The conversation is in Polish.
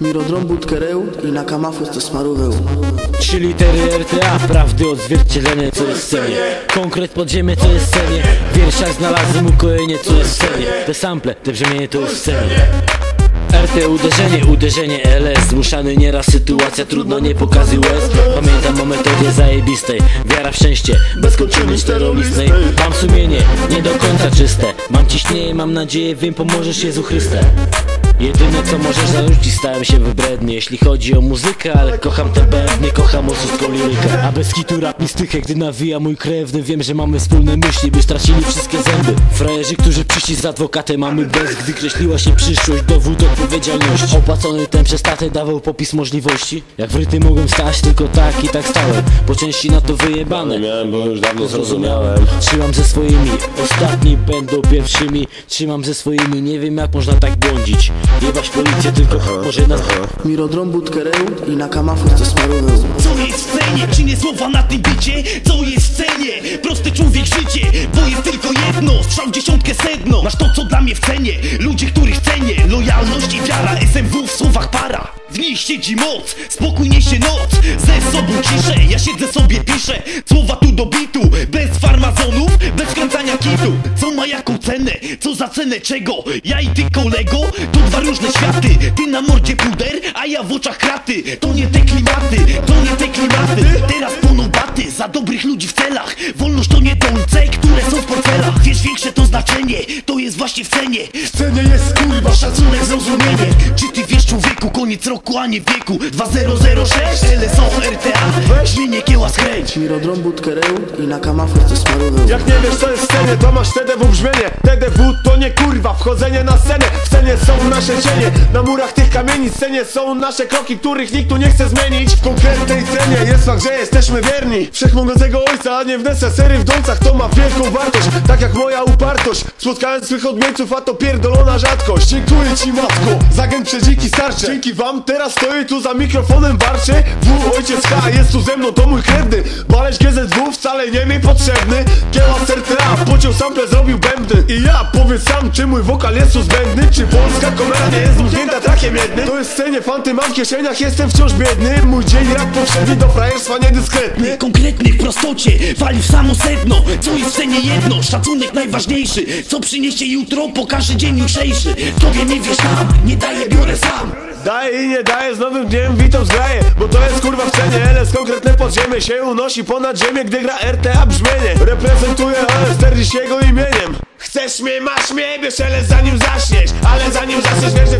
Mirodrom budkereł i na kamafus to smaruweł Trzy litery RTA, prawdy odzwierciedlenie co jest w scenie. Konkret podziemie co jest w scenie. W wierszach znalazłem ukojenie co jest w scenie. Te sample, te brzemienie to jest w scenie. RT uderzenie, uderzenie LS Zmuszany nieraz sytuacja, trudno nie pokazy łez. Pamiętam o metodzie zajebistej. Wiara w szczęście, bez kończyny czterolistnej Mam czyste Mam ciśnienie, mam nadzieję, wiem pomożesz Jezu Chryste. Jedyne co możesz zarzucić stałem się wybredny. Jeśli chodzi o muzykę, ale kocham te bębny Kocham osuską lirykę A bez kitu rap mi stychę, gdy nawija mój krewny. Wiem, że mamy wspólne myśli, by stracili wszystkie zęby. Frajerzy, którzy przyszli z adwokatem Mamy bez, gdy kreśliła się przyszłość Dowód odpowiedzialności. Opłacony ten przez tatę dawał popis możliwości. Jak w ryty mogłem stać, tylko tak i tak stałem. Po części na to wyjebane. Miałem, bo już dawno Zrozumiałem. Trzymam ze swoimi, ostatni będą pierwszymi. Trzymam ze swoimi, nie wiem jak można tak błądzić. Jebać policję, tylko może nas Mirodrom budkereł i na kamafus to smaruweł Co jest w cenie? Czy nie słowa na tym bicie? Co jest w cenie? Prosty człowiek życie Bo jest tylko jedno. Strzał dziesiątkę sedno. Masz to co dla mnie w cenie. Ludzie, których cenię. Lojalność i wiara. SMW w słowach para. W nich siedzi moc, spokój niesie noc. Ze sobą ciszę, ja siedzę sobie piszę. Słowa tu do bitu, bez farmazonów Bez kręcania kitu cenę, co za cenę czego? Ja i ty kolego, to dwa różne światy. Ty na mordzie puder, a ja w oczach kraty. To nie te klimaty, to nie te klimaty. Teraz płoną baty, za dobrych ludzi w celach. Wolność to nie dolce, które są w portfelach Wiesz większe to znaczenie, to jest właśnie w cenie. W cenie jest kurwa szacunek, zrozumienie. Czy ty wiesz człowieku, koniec roku, a nie wieku? 2006, LSO, RTA Brzmienie kieła z chęć Mirodrom budkereł i na kamafus to smaruweł Jak nie wiesz co jest w scenie, to masz TDW brzmienie TDW to nie kurwa, wchodzenie na scenę. W scenie są nasze cienie, na murach tych kamieni W scenie są nasze kroki, których nikt tu nie chce zmienić. W konkretnej cenie jest fakt, że jesteśmy wierni. Wszechmogącego ojca, a nie w nesesery w dolcach. To ma wielką wartość, tak jak moja upartość. Spotkałem swych odmieńców, a to pierdolona rzadkość. Dziękuję ci matko, za agent przedziki starcze. Dzięki wam teraz stoję tu za mikrofonem warczy W ojciec K jest tu ze mną, to mój krewny Baleś GZW wcale nie mi potrzebny. Kieła RTA, pociął sample zrobił bębny. I ja powiedz sam, czy mój wokal jest tu zbędny Czy polska komera nie jest zamknięta trakiem jednym? To jest scenie, fanty mam w kieszeniach, jestem wciąż biedny. Mój dzień rap powszedni do frajerstwa niedyskretny. Konkretny w prostocie, wali w samo sedno. Co jest w cenie jedno, szacunek najważniejszy. Co przyniesie jutro, pokaże dzień jutrzejszy. Tobie nie wiesz tam, nie daję, biorę sam. Daję i nie daję, z nowym dniem witam zgraję Bo to jest kurwa w cenie, LS konkretne podziemie Się unosi ponad ziemię, gdy gra RTA brzmienie. Reprezentuję LS Terry's jego imieniem. Chcesz mnie, masz mnie, bierz zanim zaśniesz. Ale zanim zaśniesz, wiesz,